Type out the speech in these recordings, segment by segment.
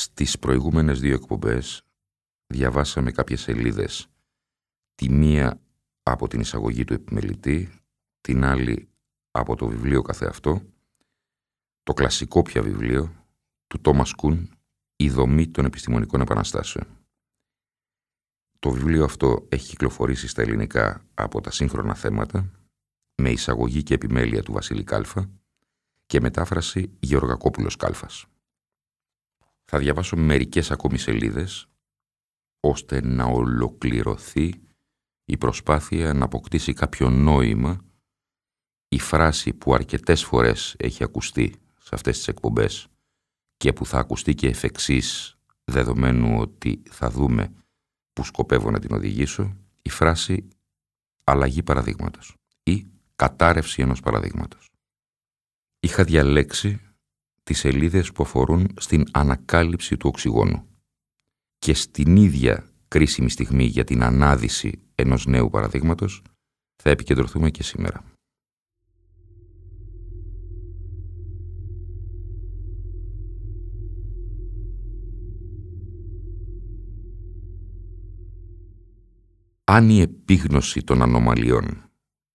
Στις προηγούμενες δύο εκπομπές διαβάσαμε κάποιες σελίδες. Τη μία από την εισαγωγή του επιμελητή, την άλλη από το βιβλίο καθεαυτό, το κλασικό πια βιβλίο του Τόμας Κούν «Η δομή των επιστημονικών επαναστάσεων». Το βιβλίο αυτό έχει κυκλοφορήσει στα ελληνικά από τα σύγχρονα θέματα, με εισαγωγή και επιμέλεια του Βασίλη Κάλφα και μετάφραση Γεωργακόπουλος Κάλφας. Θα διαβάσω μερικές ακόμη σελίδες, ώστε να ολοκληρωθεί η προσπάθεια να αποκτήσει κάποιο νόημα η φράση που αρκετές φορές έχει ακουστεί σε αυτές τις εκπομπές και που θα ακουστεί και εφ' εξής, δεδομένου ότι θα δούμε που σκοπεύω να την οδηγήσω, η φράση αλλαγή παραδείγματος ή κατάρρευση ενός παραδείγματος. Είχα διαλέξει τις σελίδες που αφορούν στην ανακάλυψη του οξυγόνου. Και στην ίδια κρίσιμη στιγμή για την ανάδυση ενός νέου παραδείγματος θα επικεντρωθούμε και σήμερα. Αν η επίγνωση των ανομαλιών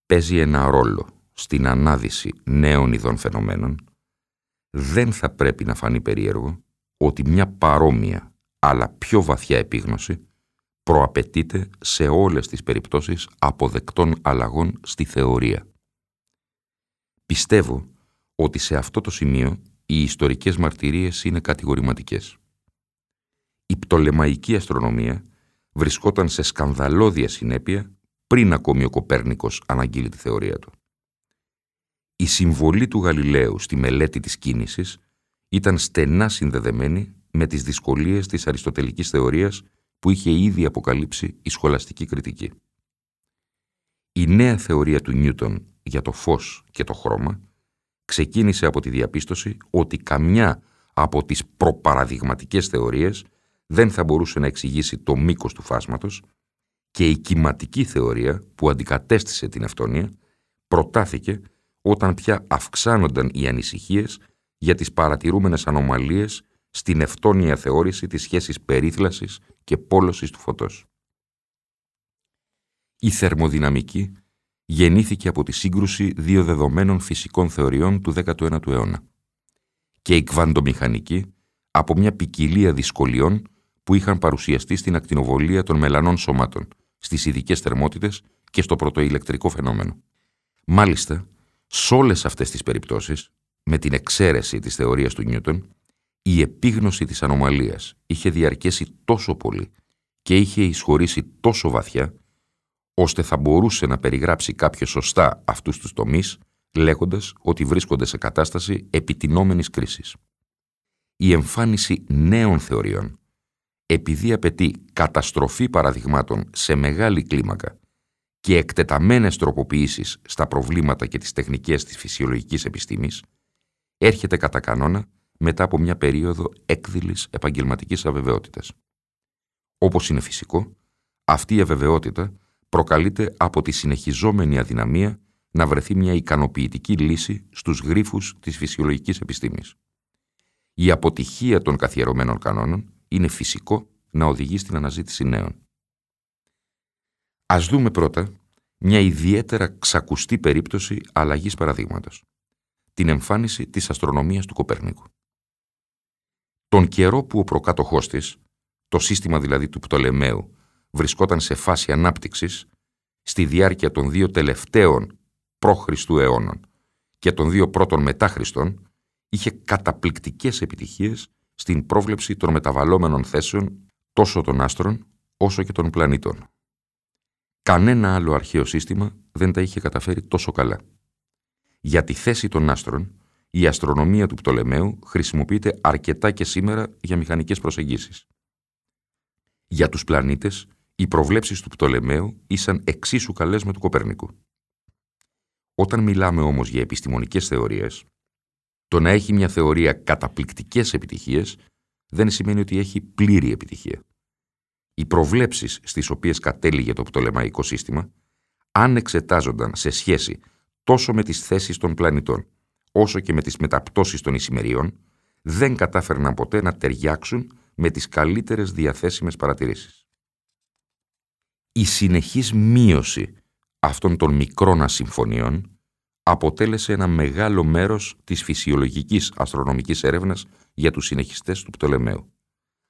παίζει ένα ρόλο στην ανάδυση νέων ειδών φαινομένων, δεν θα πρέπει να φανεί περίεργο ότι μια παρόμοια αλλά πιο βαθιά επίγνωση προαπαιτείται σε όλες τις περιπτώσεις αποδεκτών αλλαγών στη θεωρία. Πιστεύω ότι σε αυτό το σημείο οι ιστορικές μαρτυρίες είναι κατηγορηματικές. Η πτολεμαϊκή αστρονομία βρισκόταν σε σκανδαλώδια συνέπεια πριν ακόμη ο Κοπέρνικος αναγγείλει τη θεωρία του. Η συμβολή του Γαλιλαίου στη μελέτη της κίνησης ήταν στενά συνδεδεμένη με τις δυσκολίες της αριστοτελικής θεωρίας που είχε ήδη αποκαλύψει η σχολαστική κριτική. Η νέα θεωρία του Νιούτον για το φως και το χρώμα ξεκίνησε από τη διαπίστωση ότι καμιά από τις προπαραδειγματικές θεωρίες δεν θα μπορούσε να εξηγήσει το μήκος του φάσματος και η κυματική θεωρία που αντικατέστησε την αυτονία προτάθηκε όταν πια αυξάνονταν οι ανησυχίες για τις παρατηρούμενες ανομαλίες στην ευτόνια θεώρηση της σχέσης περίθλασης και πόλωσης του φωτός. Η θερμοδυναμική γεννήθηκε από τη σύγκρουση δύο δεδομένων φυσικών θεωριών του 19ου αιώνα και η κβαντομηχανική από μια ποικιλία δυσκολιών που είχαν παρουσιαστεί στην ακτινοβολία των μελανών σωμάτων, στις ειδικές θερμότητες και στο πρωτοηλεκτρικό φαινόμενο. Μάλιστα, σε όλες αυτές τις περιπτώσεις, με την εξαίρεση της θεωρίας του Νιούτον, η επίγνωση της ανομαλίας είχε διαρκέσει τόσο πολύ και είχε εισχωρήσει τόσο βαθιά, ώστε θα μπορούσε να περιγράψει κάποιο σωστά αυτούς τους τομείς, λέγοντας ότι βρίσκονται σε κατάσταση επιτινόμενης κρίσης. Η εμφάνιση νέων θεωριών, επειδή απαιτεί καταστροφή παραδειγμάτων σε μεγάλη κλίμακα και εκτεταμένες τροποποιήσεις στα προβλήματα και τις τεχνικές της φυσιολογικής επιστήμης, έρχεται κατά κανόνα μετά από μια περίοδο έκδηλης επαγγελματικής αβεβαιότητας. Όπως είναι φυσικό, αυτή η αβεβαιότητα προκαλείται από τη συνεχιζόμενη αδυναμία να βρεθεί μια ικανοποιητική λύση στους γρίφους της φυσιολογικής επιστήμης. Η αποτυχία των καθιερωμένων κανόνων είναι φυσικό να οδηγεί στην αναζήτηση νέων. Ας δούμε πρώτα μια ιδιαίτερα ξακουστή περίπτωση αλλαγής παραδείγματος. Την εμφάνιση της αστρονομίας του Κοπέρνικου. Τον καιρό που ο προκάτοχός της, το σύστημα δηλαδή του Πτολεμαίου, βρισκόταν σε φάση ανάπτυξης στη διάρκεια των δύο τελευταίων π.Χ. αιώνων και των δύο πρώτων μετά Χριστών, είχε καταπληκτικές επιτυχίες στην πρόβλεψη των μεταβαλλόμενων θέσεων τόσο των άστρων όσο και των πλανήτων. Κανένα άλλο αρχαίο σύστημα δεν τα είχε καταφέρει τόσο καλά. Για τη θέση των άστρων, η αστρονομία του Πτολεμαίου χρησιμοποιείται αρκετά και σήμερα για μηχανικές προσεγγίσεις. Για τους πλανήτες, οι προβλέψεις του Πτολεμαίου ήσαν εξίσου καλές με του Κοπέρνικου. Όταν μιλάμε όμως για επιστημονικές θεωρίες, το να έχει μια θεωρία καταπληκτικές επιτυχίες δεν σημαίνει ότι έχει πλήρη επιτυχία. Οι προβλέψεις στις οποίες κατέληγε το πτολεμαϊκό σύστημα, αν εξετάζονταν σε σχέση τόσο με τις θέσεις των πλανητών, όσο και με τις μεταπτώσεις των ησημεριών, δεν κατάφερναν ποτέ να ταιριάξουν με τις καλύτερες διαθέσιμες παρατηρήσεις. Η συνεχής μείωση αυτών των μικρών ασυμφωνίων αποτέλεσε ένα μεγάλο μέρος της φυσιολογικής αστρονομικής έρευνας για τους συνεχιστές του Πτολεμαίου.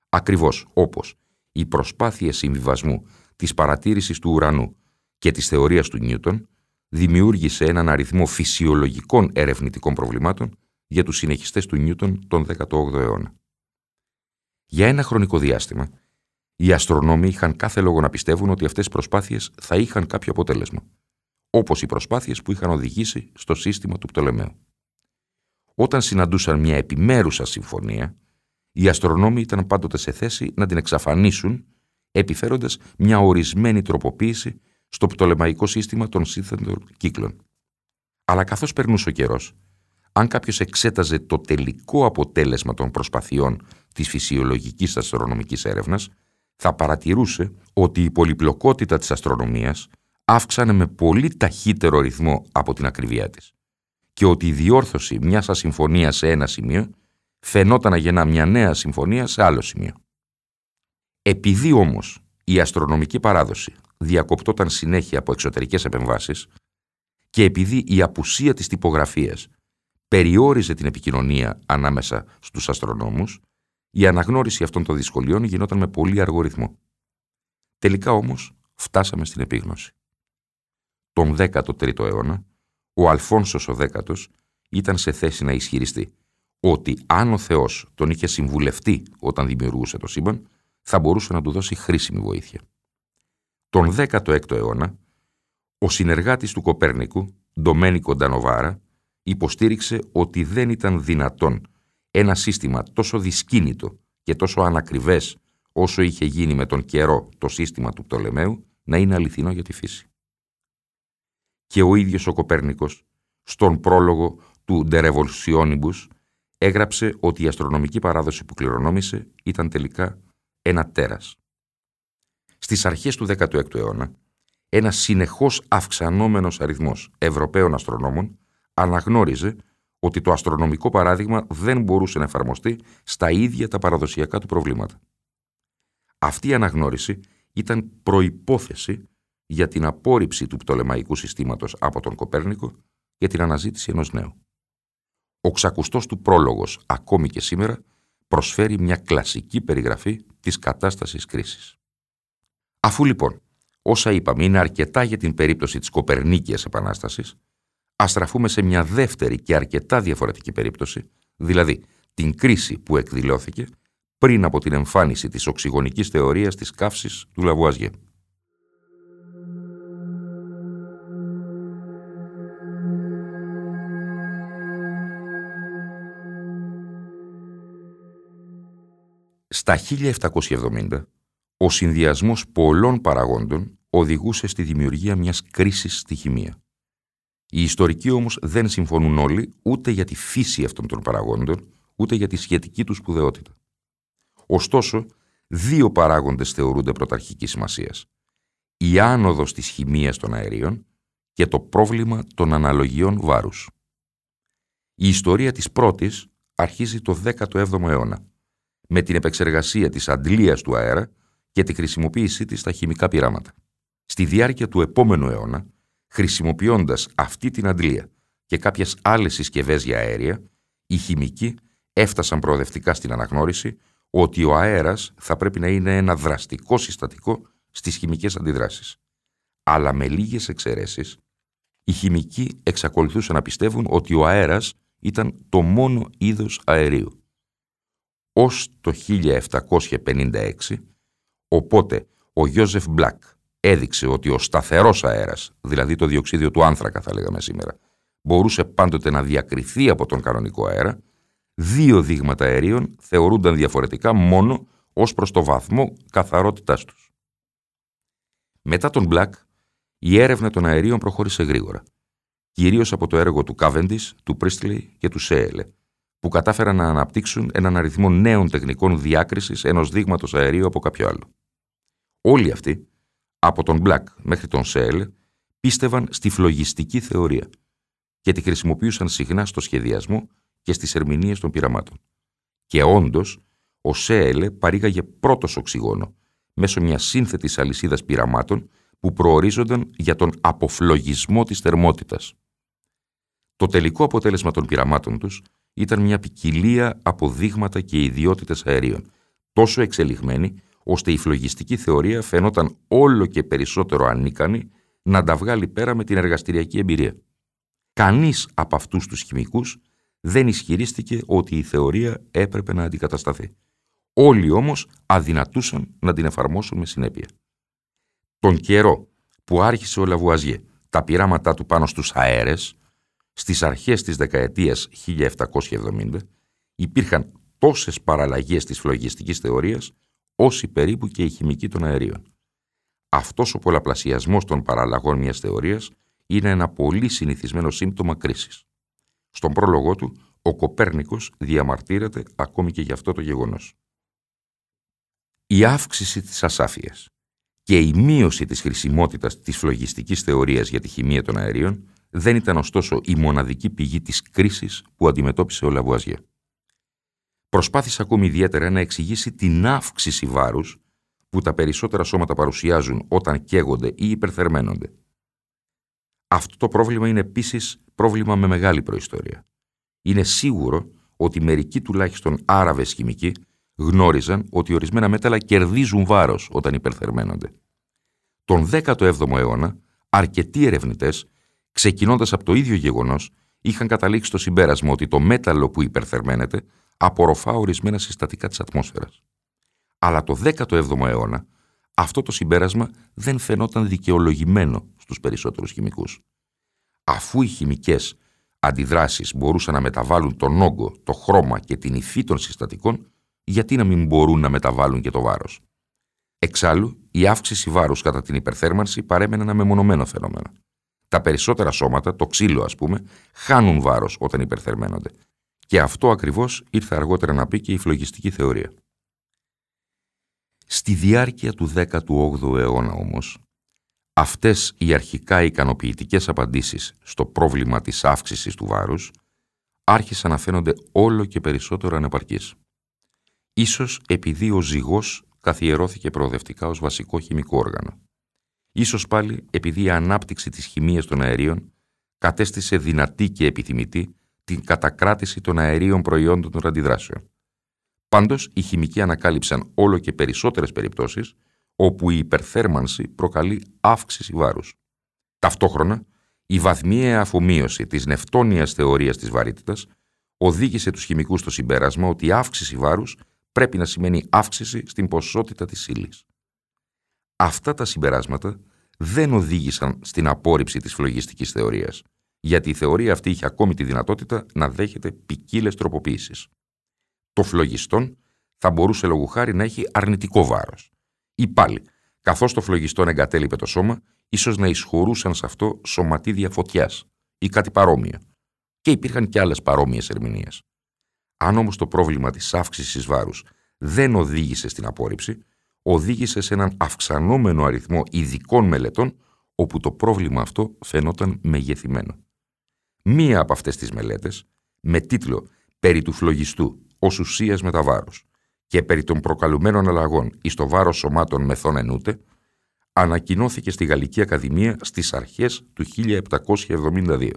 Ακριβώς όπως οι προσπάθειες συμβιβασμού της παρατήρησης του ουρανού και της θεωρίας του Νιούτον δημιούργησε έναν αριθμό φυσιολογικών ερευνητικών προβλημάτων για τους συνεχιστές του Νιούτον τον 18ο αιώνα. Για ένα χρονικό διάστημα, οι αστρονόμοι είχαν κάθε λόγο να πιστεύουν ότι αυτές οι προσπάθειες θα είχαν κάποιο αποτέλεσμα, όπως οι προσπάθειες που είχαν οδηγήσει στο σύστημα του Πτολεμαίου. Όταν συναντούσαν μια επιμέρουσα συμφωνία, οι αστρονόμοι ήταν πάντοτε σε θέση να την εξαφανίσουν, επιφέροντας μια ορισμένη τροποποίηση στο πτολεμαϊκό σύστημα των σύνθετων κύκλων. Αλλά καθώς περνούσε ο καιρός, αν κάποιος εξέταζε το τελικό αποτέλεσμα των προσπαθειών της φυσιολογικής αστρονομικής έρευνας, θα παρατηρούσε ότι η πολυπλοκότητα της αστρονομίας αύξανε με πολύ ταχύτερο ρυθμό από την ακριβία της και ότι η διόρθωση μιας ασυμφωνίας σε ένα σημείο φαινόταν να γεννά μια νέα συμφωνία σε άλλο σημείο. Επειδή όμως η αστρονομική παράδοση διακοπτόταν συνέχεια από εξωτερικές επεμβάσεις και επειδή η απουσία της τυπογραφίας περιόριζε την επικοινωνία ανάμεσα στους αστρονόμους, η αναγνώριση αυτών των δυσκολιών γινόταν με πολύ αργό ρυθμό. Τελικά όμως φτάσαμε στην επίγνωση. Τον 13ο αιώνα, ο Αλφόνσος ο 10 ήταν σε θέση να ισχυριστεί ότι αν ο Θεός τον είχε συμβουλευτεί όταν δημιουργούσε το σύμπαν, θα μπορούσε να του δώσει χρήσιμη βοήθεια. Τον 16ο αιώνα, ο συνεργάτης του Κοπέρνικου, Ντομένικο Ντανοβάρα, υποστήριξε ότι δεν ήταν δυνατόν ένα σύστημα τόσο δυσκίνητο και τόσο ανακριβές όσο είχε γίνει με τον καιρό το σύστημα του Πτολεμαίου να είναι αληθινό για τη φύση. Και ο ίδιος ο Κοπέρνικος, στον πρόλογο του De Revolutionibus, έγραψε ότι η αστρονομική παράδοση που κληρονόμησε ήταν τελικά ένα τέρας. Στις αρχές του 16ου αιώνα, ένα συνεχώς αυξανόμενος αριθμός Ευρωπαίων αστρονόμων αναγνώριζε ότι το αστρονομικό παράδειγμα δεν μπορούσε να εφαρμοστεί στα ίδια τα παραδοσιακά του προβλήματα. Αυτή η αναγνώριση ήταν προϋπόθεση για την απόρριψη του πτολεμαϊκού συστήματος από τον Κοπέρνικο και την αναζήτηση ενός νέου. Ο ξακουστός του πρόλογος, ακόμη και σήμερα, προσφέρει μια κλασική περιγραφή της κατάστασης κρίσης. Αφού λοιπόν όσα είπαμε είναι αρκετά για την περίπτωση της Κοπερνίκιας Επανάστασης, ας στραφούμε σε μια δεύτερη και αρκετά διαφορετική περίπτωση, δηλαδή την κρίση που εκδηλώθηκε πριν από την εμφάνιση της οξυγονικής θεωρίας της καύσης του Λαβουαζιέ. Στα 1770, ο συνδυασμός πολλών παραγόντων οδηγούσε στη δημιουργία μιας κρίσης στη χημεία. Οι ιστορικοί όμως δεν συμφωνούν όλοι ούτε για τη φύση αυτών των παραγόντων, ούτε για τη σχετική τους σπουδαιότητα. Ωστόσο, δύο παράγοντες θεωρούνται πρωταρχικής σημασίας. Η άνοδος της χημείας των αερίων και το πρόβλημα των αναλογιών βάρους. Η ιστορία της πρώτης αρχίζει το 17ο αιώνα, με την επεξεργασία της αντλίας του αέρα και τη χρησιμοποίησή της στα χημικά πειράματα. Στη διάρκεια του επόμενου αιώνα, χρησιμοποιώντας αυτή την αντλία και κάποιες άλλες συσκευές για αέρια, οι χημικοί έφτασαν προοδευτικά στην αναγνώριση ότι ο αέρας θα πρέπει να είναι ένα δραστικό συστατικό στις χημικές αντιδράσεις. Αλλά με λίγες εξαιρέσεις, οι χημικοί εξακολουθούσαν να πιστεύουν ότι ο αέρας ήταν το μόνο είδος αερίου. Ως το 1756, οπότε ο Γιώζεφ Μπλακ έδειξε ότι ο σταθερός αέρας, δηλαδή το διοξίδιο του άνθρακα θα λέγαμε σήμερα, μπορούσε πάντοτε να διακριθεί από τον κανονικό αέρα, δύο δείγματα αερίων θεωρούνταν διαφορετικά μόνο ως προς το βαθμό καθαρότητάς τους. Μετά τον Μπλακ, η έρευνα των αερίων προχώρησε γρήγορα, κυρίως από το έργο του Κάβεντις, του Πρίστλι και του Σέελε, που κατάφεραν να αναπτύξουν έναν αριθμό νέων τεχνικών διάκρισης ενός δείγματος αερίου από κάποιο άλλο. Όλοι αυτοί, από τον Μπλακ μέχρι τον Σέελε, πίστευαν στη φλογιστική θεωρία και τη χρησιμοποιούσαν συχνά στο σχεδιασμό και στις ερμηνείες των πειραμάτων. Και όντως, ο Σέελε παρήγαγε πρώτος οξυγόνο μέσω μιας σύνθετης αλυσίδας πειραμάτων που προορίζονταν για τον αποφλογισμό της θερμότητας. Το τελικό αποτέλεσμα των πειραμάτων τους ήταν μια ποικιλία από δείγματα και ιδιότητες αερίων, τόσο εξελιγμένη, ώστε η φλογιστική θεωρία φαινόταν όλο και περισσότερο ανίκανη να τα βγάλει πέρα με την εργαστηριακή εμπειρία. Κανείς από αυτούς τους χημικούς δεν ισχυρίστηκε ότι η θεωρία έπρεπε να αντικατασταθεί. Όλοι όμως αδυνατούσαν να την εφαρμόσουν με συνέπεια. Τον καιρό που άρχισε ο Λαβουαζιέ τα πειράματά του πάνω στους αέρες, στις αρχές της δεκαετίας 1770 υπήρχαν τόσες παραλλαγές της φλογιστικής θεωρίας όσοι περίπου και η χημική των αερίων. Αυτός ο πολλαπλασιασμός των παραλλαγών μιας θεωρίας είναι ένα πολύ συνηθισμένο σύμπτωμα κρίσης. Στον πρόλογό του, ο Κοπέρνικος διαμαρτύρεται ακόμη και για αυτό το γεγονός. Η αύξηση της ασάφειας και η μείωση της χρησιμότητας της φλογιστικής θεωρίας για τη χημεία των αερίων δεν ήταν ωστόσο η μοναδική πηγή της κρίσης που αντιμετώπισε ο Λαβουαζιέ. Προσπάθησε ακόμη ιδιαίτερα να εξηγήσει την αύξηση βάρους που τα περισσότερα σώματα παρουσιάζουν όταν καίγονται ή υπερθερμαίνονται. Αυτό το πρόβλημα είναι επίσης πρόβλημα με μεγάλη προϊστορία. Είναι σίγουρο ότι μερικοί τουλάχιστον Άραβες χημικοί γνώριζαν ότι ορισμένα μέταλλα κερδίζουν βάρος όταν υπερθερμαίνονται. Τον 17ο αιώνα, αρκετοί ερευνητές, ξεκινώντας από το ίδιο γεγονός, είχαν καταλήξει στο συμπέρασμα ότι το μέταλλο που υπερθερμαίνεται απορροφά ορισμένα συστατικά της ατμόσφαιρας. Αλλά το 17ο αιώνα, αυτό το συμπέρασμα δεν φαινόταν δικαιολογημένο στους περισσότερους χημικούς. Αφού οι χημικές αντιδράσεις μπορούσαν να μεταβάλουν τον όγκο, το χρώμα και την υφή των συστατικών, γιατί να μην μπορούν να μεταβάλουν και το βάρος; Εξάλλου, η αύξηση βάρους κατά την υπερθέρμανση παρέμενε ένα μεμονωμένο φαινόμενο. Τα περισσότερα σώματα, το ξύλο ας πούμε, χάνουν βάρος όταν υπερθερμαίνονται. Και αυτό ακριβώς ήρθε αργότερα να πει και η φλογιστική θεωρία. Στη διάρκεια του 18ου αιώνα όμως, αυτές οι αρχικά ικανοποιητικές απαντήσεις στο πρόβλημα της αύξησης του βάρους άρχισαν να φαίνονται όλο και περισσότερο ανεπαρκείς. Ίσως επειδή ο ζυγός καθιερώθηκε προοδευτικά ως βασικό χημικό όργανο. Ίσως πάλι επειδή η ανάπτυξη της χημίας των αερίων κατέστησε δυνατή και επιθυμητή την κατακράτηση των αερίων προϊόντων των αντιδράσεων. Πάντως, οι χημικοί ανακάλυψαν όλο και περισσότερες περιπτώσεις όπου η υπερθέρμανση προκαλεί αύξηση βάρους. Ταυτόχρονα, η βαθμιαία αφομοίωση της νευτόνιας θεωρίας της βαρύτητας οδήγησε τους χημικούς στο συμπέρασμα ότι η αύξηση βάρους πρέπει να σημαίνει αύξηση στην ποσότητα της ύλης. Αυτά τα συμπεράσματα δεν οδήγησαν στην απόρριψη της φλογιστικής θεωρίας, γιατί η θεωρία αυτή είχε ακόμη τη δυνατότητα να δέχεται ποικίλες τροποποίησεις. Το φλογιστόν θα μπορούσε λόγου χάρη να έχει αρνητικό βάρος. Ή πάλι, καθώς το φλογιστόν εγκατέλειπε το σώμα, ίσως να εισχωρούσαν σε αυτό σωματίδια φωτιάς ή κάτι παρόμοιο. Και υπήρχαν και άλλες παρόμοιες ερμηνείες. Αν όμως το πρόβλημα της αύξησης βάρους δεν οδήγησε στην απόρριψη, οδήγησε σε έναν αυξανόμενο αριθμό ειδικών μελετών όπου το πρόβλημα αυτό φαινόταν μεγεθυμένο. Μία από αυτές τις μελέτες, με τίτλο «Περί του φλογιστού ως ουσίας μεταβάρους και περί των προκαλουμένων αλλαγών εις το βάρος σωμάτων μεθών ενούτε», ανακοινώθηκε στη Γαλλική Ακαδημία στις αρχές του 1772,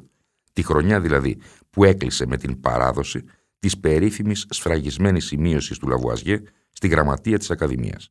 τη χρονιά δηλαδή που έκλεισε με την παράδοση της περίφημης σφραγισμένης σημείωσης του Λαβουαζιέ στη γραμματεία της Ακαδημίας.